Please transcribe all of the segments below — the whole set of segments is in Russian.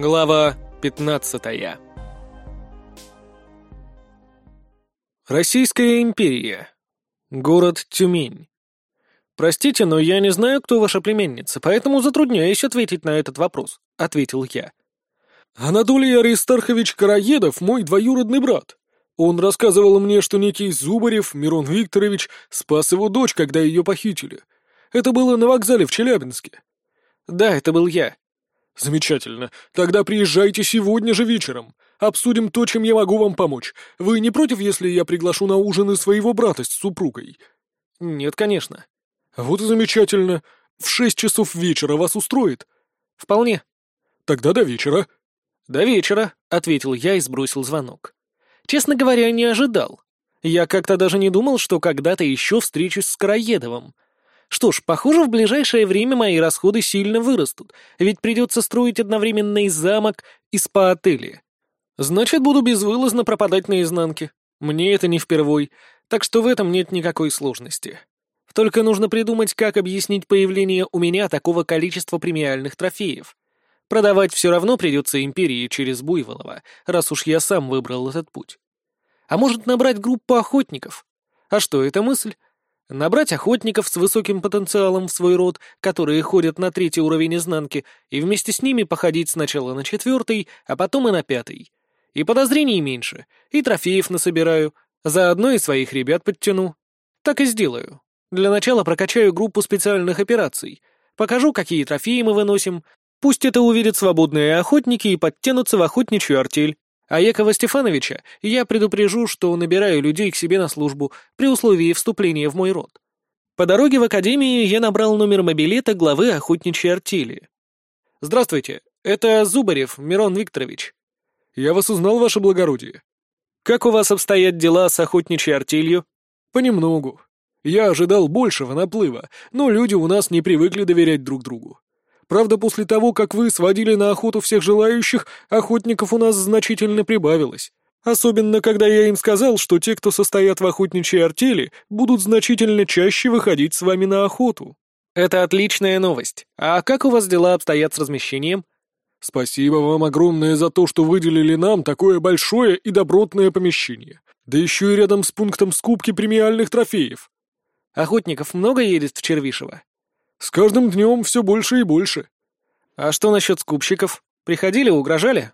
Глава 15 Российская империя. Город Тюмень. «Простите, но я не знаю, кто ваша племянница, поэтому затрудняюсь ответить на этот вопрос», — ответил я. «Анатолий Аристархович Караедов — мой двоюродный брат. Он рассказывал мне, что некий Зубарев, Мирон Викторович, спас его дочь, когда ее похитили. Это было на вокзале в Челябинске». «Да, это был я», «Замечательно. Тогда приезжайте сегодня же вечером. Обсудим то, чем я могу вам помочь. Вы не против, если я приглашу на ужин и своего брата с супругой?» «Нет, конечно». «Вот и замечательно. В шесть часов вечера вас устроит?» «Вполне». «Тогда до вечера». «До вечера», — ответил я и сбросил звонок. Честно говоря, не ожидал. Я как-то даже не думал, что когда-то еще встречусь с Караедовым. Что ж, похоже, в ближайшее время мои расходы сильно вырастут, ведь придется строить одновременно и замок, и спа-отели. Значит, буду безвылазно пропадать наизнанке. Мне это не впервой, так что в этом нет никакой сложности. Только нужно придумать, как объяснить появление у меня такого количества премиальных трофеев. Продавать все равно придется империи через Буйволова, раз уж я сам выбрал этот путь. А может набрать группу охотников? А что, это мысль? Набрать охотников с высоким потенциалом в свой род, которые ходят на третий уровень изнанки, и вместе с ними походить сначала на четвертый, а потом и на пятый. И подозрений меньше, и трофеев насобираю, заодно и своих ребят подтяну. Так и сделаю. Для начала прокачаю группу специальных операций, покажу, какие трофеи мы выносим, пусть это увидят свободные охотники и подтянутся в охотничью артель. А Якова Стефановича я предупрежу, что набираю людей к себе на службу при условии вступления в мой род. По дороге в академию я набрал номер мобилета главы охотничьей артели. «Здравствуйте, это Зубарев Мирон Викторович». «Я вас узнал, ваше благородие». «Как у вас обстоят дела с охотничьей артелью?» «Понемногу. Я ожидал большего наплыва, но люди у нас не привыкли доверять друг другу. Правда, после того, как вы сводили на охоту всех желающих, охотников у нас значительно прибавилось. Особенно, когда я им сказал, что те, кто состоят в охотничьей артели, будут значительно чаще выходить с вами на охоту. Это отличная новость. А как у вас дела обстоят с размещением? Спасибо вам огромное за то, что выделили нам такое большое и добротное помещение. Да еще и рядом с пунктом скупки премиальных трофеев. Охотников много едет в Червишево? С каждым днем все больше и больше. А что насчет скупщиков? Приходили, угрожали?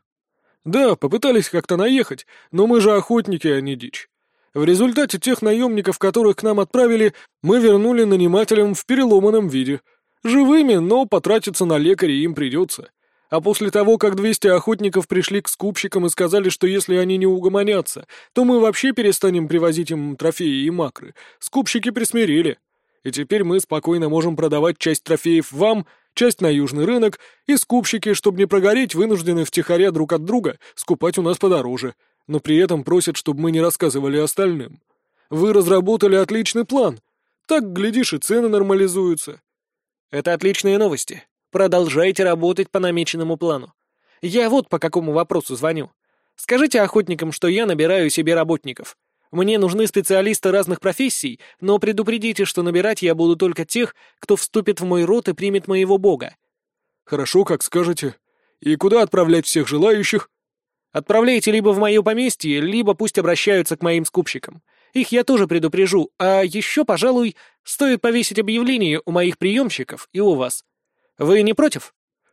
Да, попытались как-то наехать, но мы же охотники, а не дичь. В результате тех наемников, которых к нам отправили, мы вернули нанимателям в переломанном виде. Живыми, но потратиться на лекаря им придется. А после того, как 200 охотников пришли к скупщикам и сказали, что если они не угомонятся, то мы вообще перестанем привозить им трофеи и макры, скупщики присмирели и теперь мы спокойно можем продавать часть трофеев вам, часть на южный рынок, и скупщики, чтобы не прогореть, вынуждены втихаря друг от друга скупать у нас подороже, но при этом просят, чтобы мы не рассказывали остальным. Вы разработали отличный план. Так, глядишь, и цены нормализуются. Это отличные новости. Продолжайте работать по намеченному плану. Я вот по какому вопросу звоню. Скажите охотникам, что я набираю себе работников. Мне нужны специалисты разных профессий, но предупредите, что набирать я буду только тех, кто вступит в мой род и примет моего бога». «Хорошо, как скажете. И куда отправлять всех желающих?» «Отправляйте либо в мое поместье, либо пусть обращаются к моим скупщикам. Их я тоже предупрежу, а еще, пожалуй, стоит повесить объявление у моих приемщиков и у вас. Вы не против?»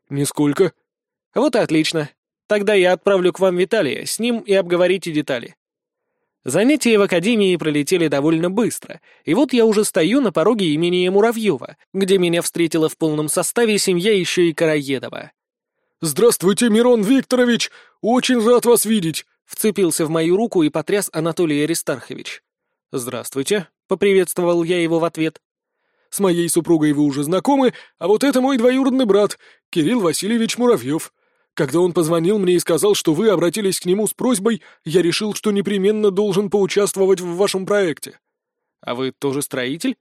«Нисколько». «Вот и отлично. Тогда я отправлю к вам Виталия, с ним и обговорите детали». Занятия в академии пролетели довольно быстро, и вот я уже стою на пороге имения Муравьева, где меня встретила в полном составе семья еще и Караедова. «Здравствуйте, Мирон Викторович! Очень рад вас видеть!» Вцепился в мою руку и потряс Анатолий Аристархович. «Здравствуйте», — поприветствовал я его в ответ. «С моей супругой вы уже знакомы, а вот это мой двоюродный брат, Кирилл Васильевич Муравьев. Когда он позвонил мне и сказал, что вы обратились к нему с просьбой, я решил, что непременно должен поучаствовать в вашем проекте». «А вы тоже строитель?»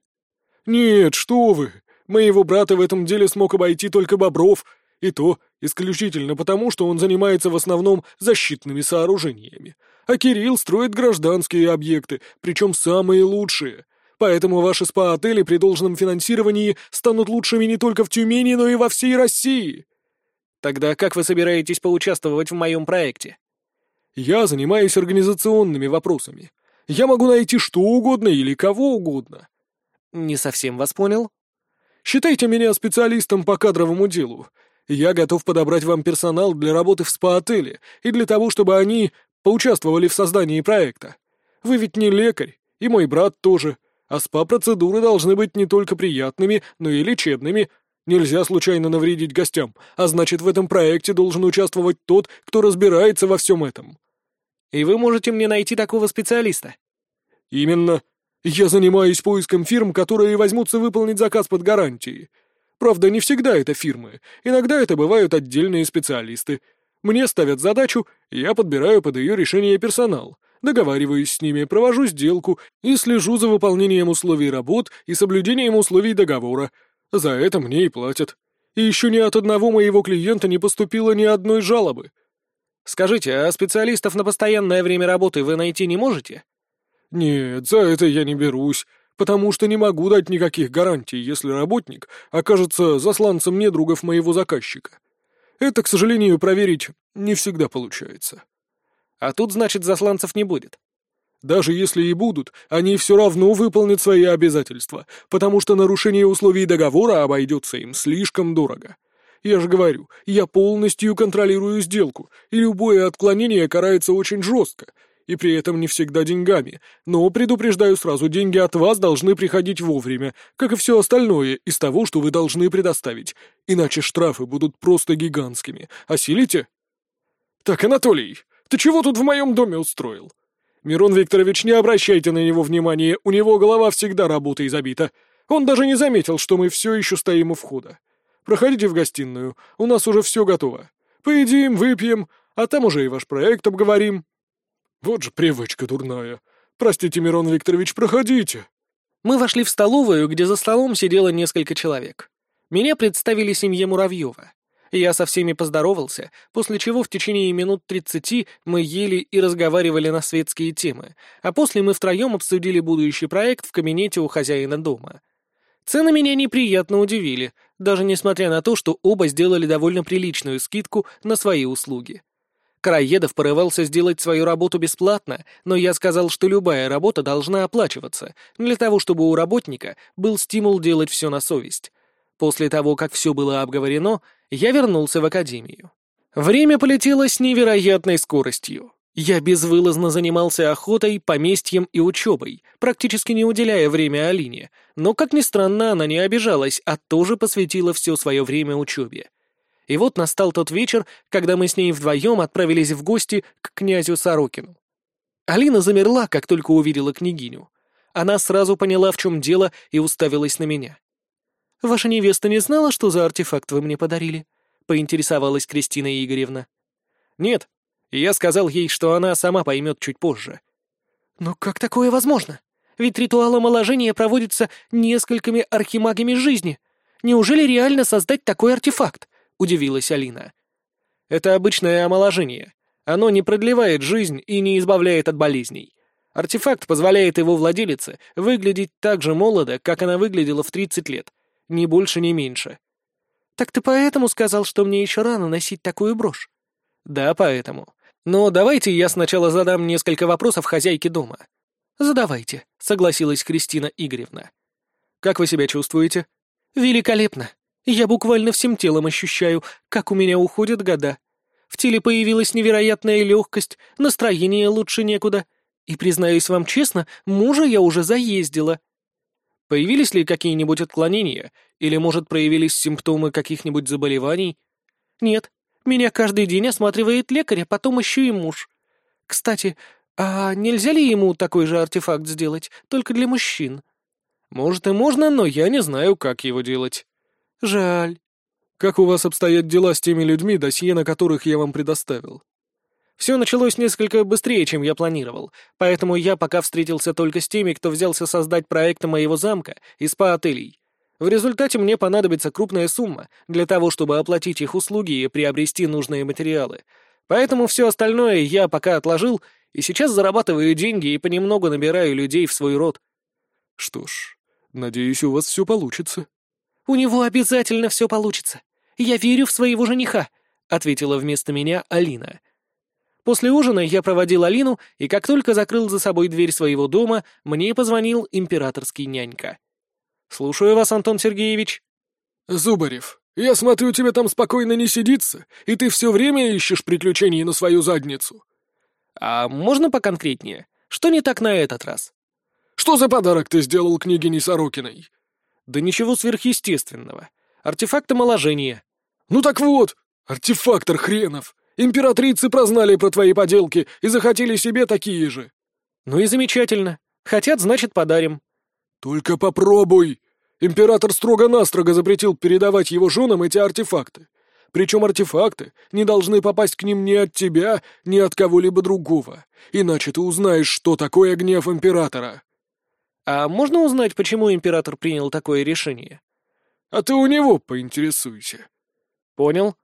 «Нет, что вы! Моего брата в этом деле смог обойти только Бобров, и то исключительно потому, что он занимается в основном защитными сооружениями. А Кирилл строит гражданские объекты, причем самые лучшие. Поэтому ваши спа-отели при должном финансировании станут лучшими не только в Тюмени, но и во всей России». Тогда как вы собираетесь поучаствовать в моем проекте? Я занимаюсь организационными вопросами. Я могу найти что угодно или кого угодно. Не совсем вас понял. Считайте меня специалистом по кадровому делу. Я готов подобрать вам персонал для работы в спа-отеле и для того, чтобы они поучаствовали в создании проекта. Вы ведь не лекарь, и мой брат тоже, а спа-процедуры должны быть не только приятными, но и лечебными. Нельзя случайно навредить гостям, а значит, в этом проекте должен участвовать тот, кто разбирается во всем этом. И вы можете мне найти такого специалиста? Именно. Я занимаюсь поиском фирм, которые возьмутся выполнить заказ под гарантией. Правда, не всегда это фирмы, иногда это бывают отдельные специалисты. Мне ставят задачу, я подбираю под ее решение персонал, договариваюсь с ними, провожу сделку и слежу за выполнением условий работ и соблюдением условий договора. За это мне и платят. И еще ни от одного моего клиента не поступило ни одной жалобы. Скажите, а специалистов на постоянное время работы вы найти не можете? Нет, за это я не берусь, потому что не могу дать никаких гарантий, если работник окажется засланцем недругов моего заказчика. Это, к сожалению, проверить не всегда получается. А тут, значит, засланцев не будет. Даже если и будут, они все равно выполнят свои обязательства, потому что нарушение условий договора обойдется им слишком дорого. Я же говорю, я полностью контролирую сделку, и любое отклонение карается очень жестко, и при этом не всегда деньгами. Но предупреждаю сразу, деньги от вас должны приходить вовремя, как и все остальное из того, что вы должны предоставить, иначе штрафы будут просто гигантскими. Осилите? Так, Анатолий, ты чего тут в моем доме устроил? Мирон Викторович, не обращайте на него внимания, у него голова всегда работой забита. Он даже не заметил, что мы все еще стоим у входа. Проходите в гостиную, у нас уже все готово. Поедим, выпьем, а там уже и ваш проект обговорим. Вот же привычка дурная. Простите, Мирон Викторович, проходите. Мы вошли в столовую, где за столом сидело несколько человек. Меня представили семье Муравьева. Я со всеми поздоровался, после чего в течение минут тридцати мы ели и разговаривали на светские темы, а после мы втроем обсудили будущий проект в кабинете у хозяина дома. Цены меня неприятно удивили, даже несмотря на то, что оба сделали довольно приличную скидку на свои услуги. Караедов порывался сделать свою работу бесплатно, но я сказал, что любая работа должна оплачиваться, для того, чтобы у работника был стимул делать все на совесть. После того, как все было обговорено, я вернулся в академию. Время полетело с невероятной скоростью. Я безвылазно занимался охотой, поместьем и учебой, практически не уделяя время Алине, но, как ни странно, она не обижалась, а тоже посвятила все свое время учебе. И вот настал тот вечер, когда мы с ней вдвоем отправились в гости к князю Сорокину. Алина замерла, как только увидела княгиню. Она сразу поняла, в чем дело, и уставилась на меня. «Ваша невеста не знала, что за артефакт вы мне подарили?» — поинтересовалась Кристина Игоревна. «Нет, я сказал ей, что она сама поймет чуть позже». «Но как такое возможно? Ведь ритуал омоложения проводится несколькими архимагами жизни. Неужели реально создать такой артефакт?» удивилась Алина. «Это обычное омоложение. Оно не продлевает жизнь и не избавляет от болезней. Артефакт позволяет его владелице выглядеть так же молодо, как она выглядела в 30 лет. Ни больше, ни меньше». «Так ты поэтому сказал, что мне еще рано носить такую брошь?» «Да, поэтому. Но давайте я сначала задам несколько вопросов хозяйке дома». «Задавайте», — согласилась Кристина Игоревна. «Как вы себя чувствуете?» «Великолепно. Я буквально всем телом ощущаю, как у меня уходят года. В теле появилась невероятная легкость, настроение лучше некуда. И, признаюсь вам честно, мужа я уже заездила. Появились ли какие-нибудь отклонения? Или, может, проявились симптомы каких-нибудь заболеваний? Нет. Меня каждый день осматривает лекарь, а потом еще и муж. Кстати, а нельзя ли ему такой же артефакт сделать, только для мужчин? Может и можно, но я не знаю, как его делать. «Жаль». «Как у вас обстоят дела с теми людьми, досье на которых я вам предоставил?» Все началось несколько быстрее, чем я планировал, поэтому я пока встретился только с теми, кто взялся создать проекты моего замка и спа-отелей. В результате мне понадобится крупная сумма для того, чтобы оплатить их услуги и приобрести нужные материалы. Поэтому все остальное я пока отложил, и сейчас зарабатываю деньги и понемногу набираю людей в свой род. Что ж, надеюсь, у вас все получится. У него обязательно все получится. Я верю в своего жениха», ответила вместо меня Алина. После ужина я проводил Алину, и как только закрыл за собой дверь своего дома, мне позвонил императорский нянька. «Слушаю вас, Антон Сергеевич». «Зубарев, я смотрю, тебе там спокойно не сидится, и ты все время ищешь приключений на свою задницу». «А можно поконкретнее? Что не так на этот раз?» «Что за подарок ты сделал княгине Сорокиной?» «Да ничего сверхъестественного. Артефакт омоложения». «Ну так вот, артефактор хренов. Императрицы прознали про твои поделки и захотели себе такие же». «Ну и замечательно. Хотят, значит, подарим». «Только попробуй. Император строго-настрого запретил передавать его женам эти артефакты. Причем артефакты не должны попасть к ним ни от тебя, ни от кого-либо другого. Иначе ты узнаешь, что такое гнев императора». «А можно узнать, почему император принял такое решение?» «А ты у него поинтересуйся». «Понял».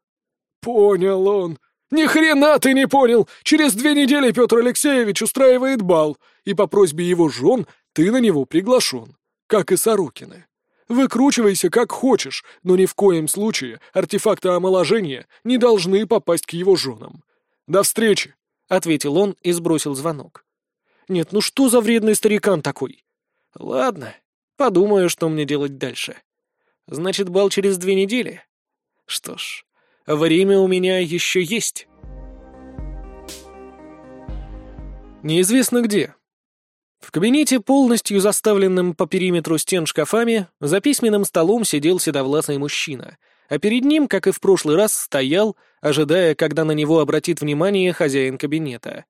«Понял он. Ни хрена ты не понял! Через две недели Петр Алексеевич устраивает бал, и по просьбе его жен ты на него приглашен, как и Сорокины. Выкручивайся как хочешь, но ни в коем случае артефакты омоложения не должны попасть к его женам. До встречи!» — ответил он и сбросил звонок. «Нет, ну что за вредный старикан такой? Ладно, подумаю, что мне делать дальше. Значит, бал через две недели? Что ж, время у меня еще есть». Неизвестно где, в кабинете, полностью заставленном по периметру стен шкафами, за письменным столом сидел седовласый мужчина, а перед ним, как и в прошлый раз, стоял, ожидая, когда на него обратит внимание хозяин кабинета.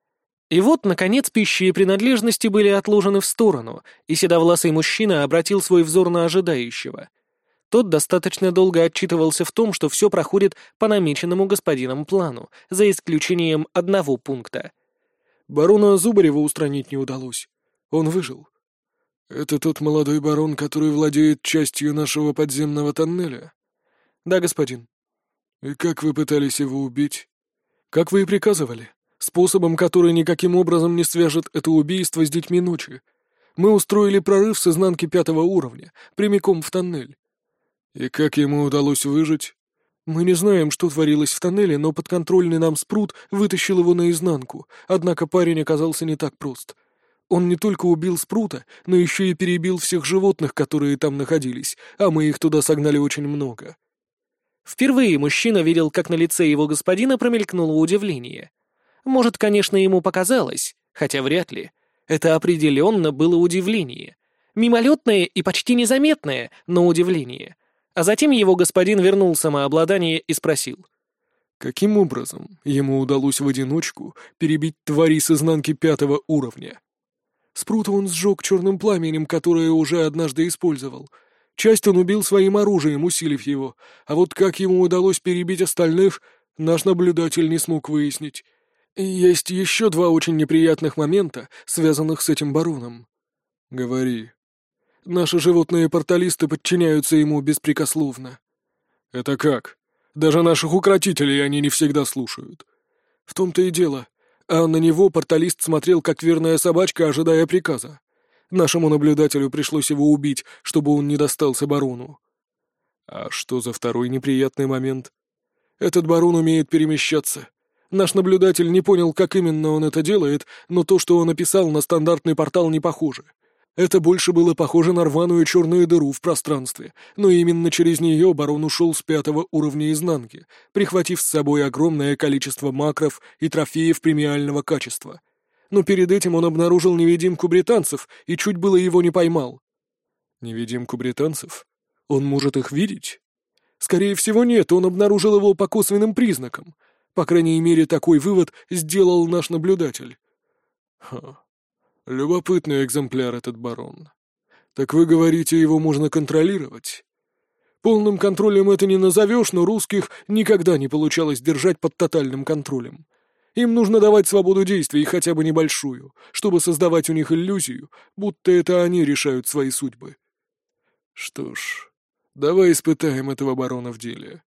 И вот, наконец, пищи и принадлежности были отложены в сторону, и седовласый мужчина обратил свой взор на ожидающего. Тот достаточно долго отчитывался в том, что все проходит по намеченному господином плану, за исключением одного пункта. «Барона Зубарева устранить не удалось», он выжил. Это тот молодой барон, который владеет частью нашего подземного тоннеля? Да, господин. И как вы пытались его убить? Как вы и приказывали. Способом, который никаким образом не свяжет это убийство с детьми ночи. Мы устроили прорыв с изнанки пятого уровня, прямиком в тоннель. И как ему удалось выжить? Мы не знаем, что творилось в тоннеле, но подконтрольный нам спрут вытащил его наизнанку, однако парень оказался не так прост — он не только убил Спрута, но еще и перебил всех животных, которые там находились, а мы их туда согнали очень много. Впервые мужчина видел, как на лице его господина промелькнуло удивление. Может, конечно, ему показалось, хотя вряд ли. Это определенно было удивление. Мимолетное и почти незаметное, но удивление. А затем его господин вернул самообладание и спросил. Каким образом ему удалось в одиночку перебить твари с изнанки пятого уровня? Спрута он сжег черным пламенем, которое уже однажды использовал. Часть он убил своим оружием, усилив его, а вот как ему удалось перебить остальных, наш наблюдатель не смог выяснить. Есть еще два очень неприятных момента, связанных с этим бароном. Говори. Наши животные порталисты подчиняются ему беспрекословно. Это как? Даже наших укротителей они не всегда слушают. В том-то и дело а на него порталист смотрел, как верная собачка, ожидая приказа. Нашему наблюдателю пришлось его убить, чтобы он не достался барону. А что за второй неприятный момент? Этот барон умеет перемещаться. Наш наблюдатель не понял, как именно он это делает, но то, что он описал, на стандартный портал не похоже. Это больше было похоже на рваную черную дыру в пространстве, но именно через нее барон ушел с пятого уровня изнанки, прихватив с собой огромное количество макров и трофеев премиального качества. Но перед этим он обнаружил невидимку британцев и чуть было его не поймал. Невидимку британцев? Он может их видеть? Скорее всего, нет, он обнаружил его по косвенным признакам. По крайней мере, такой вывод сделал наш наблюдатель. Ха. Любопытный экземпляр этот барон. Так вы говорите, его можно контролировать? Полным контролем это не назовешь, но русских никогда не получалось держать под тотальным контролем. Им нужно давать свободу действий, хотя бы небольшую, чтобы создавать у них иллюзию, будто это они решают свои судьбы. Что ж, давай испытаем этого барона в деле.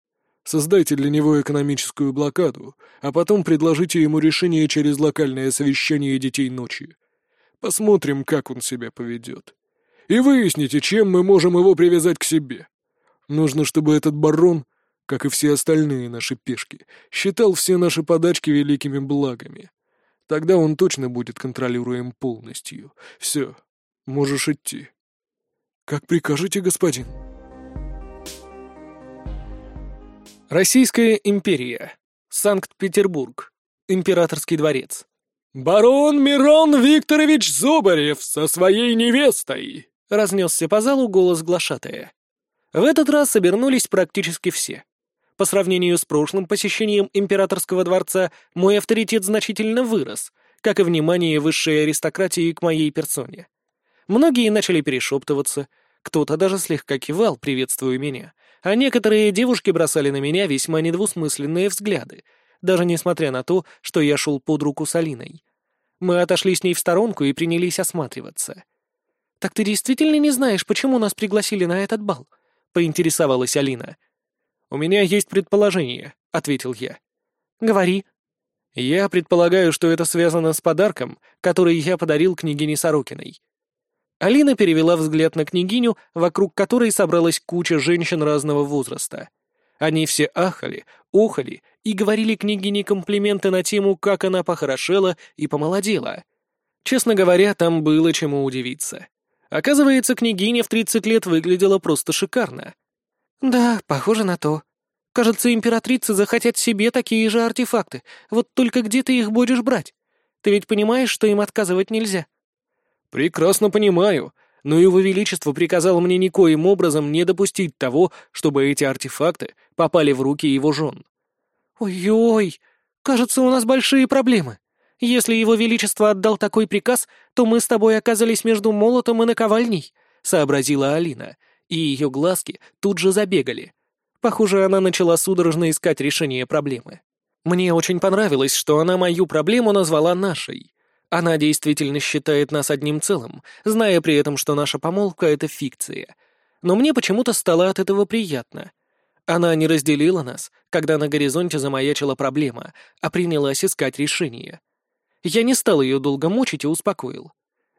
Создайте для него экономическую блокаду, а потом предложите ему решение через локальное совещание детей ночи. Посмотрим, как он себя поведет. И выясните, чем мы можем его привязать к себе. Нужно, чтобы этот барон как и все остальные наши пешки, считал все наши подачки великими благами. Тогда он точно будет контролируем полностью. Все, можешь идти. Как прикажете, господин? Российская империя. Санкт-Петербург. Императорский дворец. «Барон Мирон Викторович Зубарев со своей невестой!» — разнесся по залу голос глашатая. В этот раз обернулись практически все. По сравнению с прошлым посещением императорского дворца, мой авторитет значительно вырос, как и внимание высшей аристократии к моей персоне. Многие начали перешептываться, кто-то даже слегка кивал, приветствуя меня, а некоторые девушки бросали на меня весьма недвусмысленные взгляды, даже несмотря на то, что я шел под руку с Алиной. Мы отошли с ней в сторонку и принялись осматриваться. «Так ты действительно не знаешь, почему нас пригласили на этот бал?» — поинтересовалась Алина. «У меня есть предположение», — ответил я. «Говори». «Я предполагаю, что это связано с подарком, который я подарил княгине Сорокиной». Алина перевела взгляд на княгиню, вокруг которой собралась куча женщин разного возраста. Они все ахали, охали и говорили княгине комплименты на тему, как она похорошела и помолодела. Честно говоря, там было чему удивиться. Оказывается, княгиня в 30 лет выглядела просто шикарно. «Да, похоже на то. Кажется, императрицы захотят себе такие же артефакты, вот только где ты их будешь брать? Ты ведь понимаешь, что им отказывать нельзя?» «Прекрасно понимаю, но его величество приказал мне никоим образом не допустить того, чтобы эти артефакты попали в руки его жен». «Ой-ой, кажется, у нас большие проблемы. Если его величество отдал такой приказ, то мы с тобой оказались между молотом и наковальней», — сообразила Алина, и ее глазки тут же забегали. Похоже, она начала судорожно искать решение проблемы. Мне очень понравилось, что она мою проблему назвала нашей. Она действительно считает нас одним целым, зная при этом, что наша помолвка — это фикция. Но мне почему-то стало от этого приятно. Она не разделила нас, когда на горизонте замаячила проблема, а принялась искать решение. Я не стал ее долго мучить и успокоил.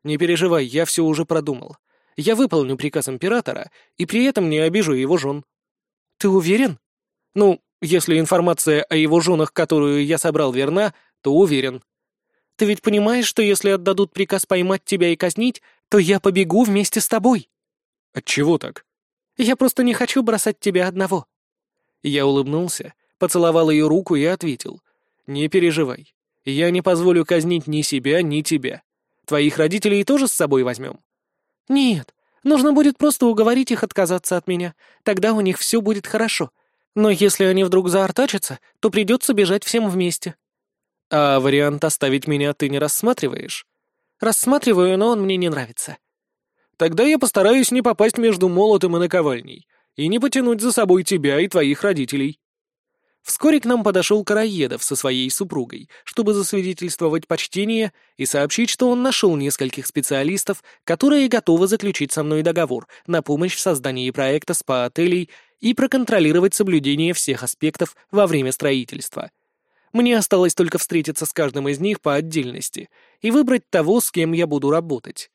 «Не переживай, я все уже продумал. Я выполню приказ императора и при этом не обижу его жен». «Ты уверен?» «Ну, если информация о его женах, которую я собрал, верна, то уверен. Ты ведь понимаешь, что если отдадут приказ поймать тебя и казнить, то я побегу вместе с тобой?» «Отчего так?» «Я просто не хочу бросать тебя одного». Я улыбнулся, поцеловал ее руку и ответил. «Не переживай. Я не позволю казнить ни себя, ни тебя. Твоих родителей тоже с собой возьмем?» «Нет, нужно будет просто уговорить их отказаться от меня. Тогда у них все будет хорошо. Но если они вдруг заортачатся, то придется бежать всем вместе». «А вариант оставить меня ты не рассматриваешь?» «Рассматриваю, но он мне не нравится». «Тогда я постараюсь не попасть между молотом и наковальней и не потянуть за собой тебя и твоих родителей». Вскоре к нам подошел Караедов со своей супругой, чтобы засвидетельствовать почтение и сообщить, что он нашел нескольких специалистов, которые готовы заключить со мной договор на помощь в создании проекта СПА-отелей и проконтролировать соблюдение всех аспектов во время строительства. Мне осталось только встретиться с каждым из них по отдельности и выбрать того, с кем я буду работать.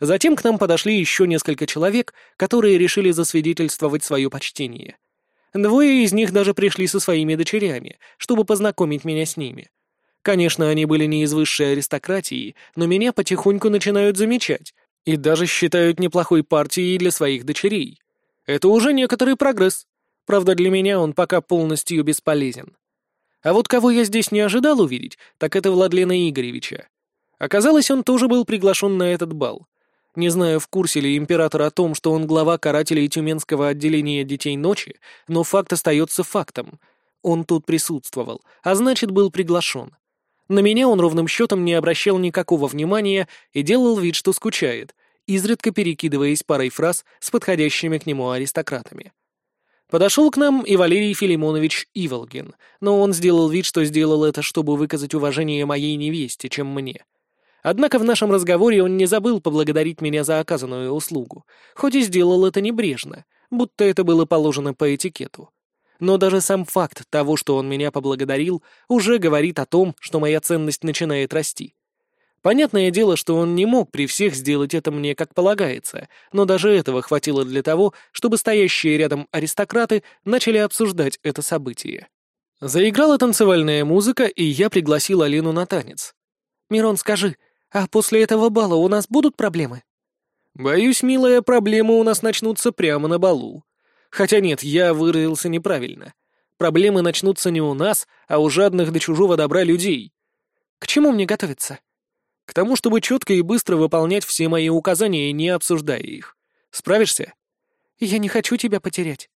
Затем к нам подошли еще несколько человек, которые решили засвидетельствовать свое почтение — Двое из них даже пришли со своими дочерями, чтобы познакомить меня с ними. Конечно, они были не из высшей аристократии, но меня потихоньку начинают замечать и даже считают неплохой партией для своих дочерей. Это уже некоторый прогресс. Правда, для меня он пока полностью бесполезен. А вот кого я здесь не ожидал увидеть, так это Владлена Игоревича. Оказалось, он тоже был приглашен на этот бал. Не знаю, в курсе ли император о том, что он глава карателей Тюменского отделения Детей Ночи, но факт остается фактом. Он тут присутствовал, а значит, был приглашен. На меня он ровным счетом не обращал никакого внимания и делал вид, что скучает, изредка перекидываясь парой фраз с подходящими к нему аристократами. Подошел к нам и Валерий Филимонович Иволгин, но он сделал вид, что сделал это, чтобы выказать уважение моей невесте, чем мне — Однако в нашем разговоре он не забыл поблагодарить меня за оказанную услугу, хоть и сделал это небрежно, будто это было положено по этикету. Но даже сам факт того, что он меня поблагодарил, уже говорит о том, что моя ценность начинает расти. Понятное дело, что он не мог при всех сделать это мне как полагается, но даже этого хватило для того, чтобы стоящие рядом аристократы начали обсуждать это событие. Заиграла танцевальная музыка, и я пригласил Алину на танец. «Мирон, скажи, а после этого бала у нас будут проблемы?» «Боюсь, милая, проблемы у нас начнутся прямо на балу. Хотя нет, я выразился неправильно. Проблемы начнутся не у нас, а у жадных до чужого добра людей. К чему мне готовиться?» К тому, чтобы четко и быстро выполнять все мои указания, не обсуждая их. Справишься? Я не хочу тебя потерять.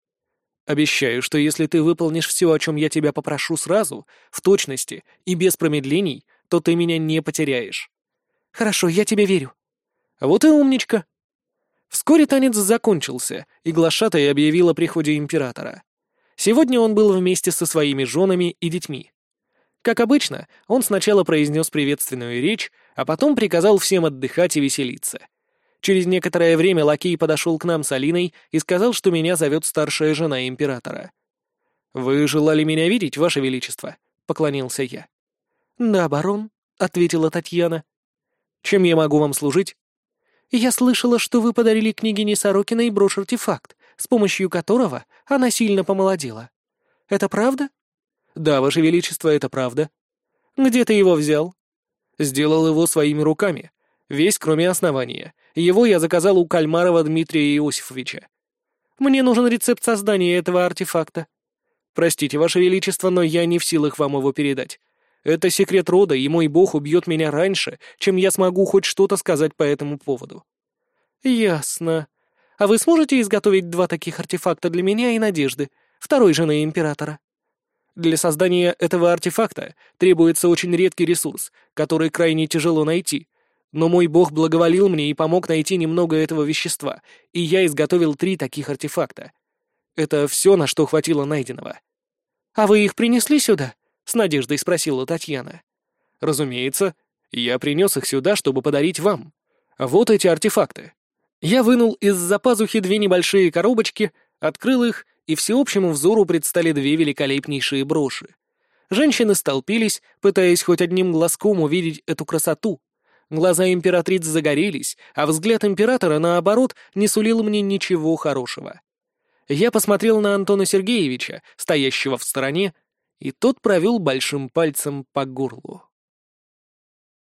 Обещаю, что если ты выполнишь все, о чем я тебя попрошу сразу, в точности и без промедлений, то ты меня не потеряешь. Хорошо, я тебе верю. Вот и умничка. Вскоре танец закончился, и глашатай объявил о приходе императора. Сегодня он был вместе со своими женами и детьми. Как обычно, он сначала произнес приветственную речь, а потом приказал всем отдыхать и веселиться. Через некоторое время лакей подошел к нам с Алиной и сказал, что меня зовет старшая жена императора. «Вы желали меня видеть, Ваше Величество?» — поклонился я. «Да, барон», — ответила Татьяна. «Чем я могу вам служить?» «Я слышала, что вы подарили княгине Сорокиной брошь-артефакт, с помощью которого она сильно помолодела. Это правда?» «Да, Ваше Величество, это правда». «Где ты его взял?» «Сделал его своими руками. Весь, кроме основания. Его я заказал у Кальмарова Дмитрия Иосифовича». «Мне нужен рецепт создания этого артефакта». «Простите, Ваше Величество, но я не в силах вам его передать. Это секрет рода, и мой бог убьет меня раньше, чем я смогу хоть что-то сказать по этому поводу». «Ясно. А вы сможете изготовить два таких артефакта для меня и Надежды, второй жены императора?» Для создания этого артефакта требуется очень редкий ресурс, который крайне тяжело найти. Но мой бог благоволил мне и помог найти немного этого вещества, и я изготовил три таких артефакта. Это все, на что хватило найденного. «А вы их принесли сюда?» — с надеждой спросила Татьяна. «Разумеется. Я принес их сюда, чтобы подарить вам. Вот эти артефакты». Я вынул из-за пазухи две небольшие коробочки, открыл их и всеобщему взору предстали две великолепнейшие броши. Женщины столпились, пытаясь хоть одним глазком увидеть эту красоту. Глаза императриц загорелись, а взгляд императора, наоборот, не сулил мне ничего хорошего. Я посмотрел на Антона Сергеевича, стоящего в стороне, и тот провел большим пальцем по горлу.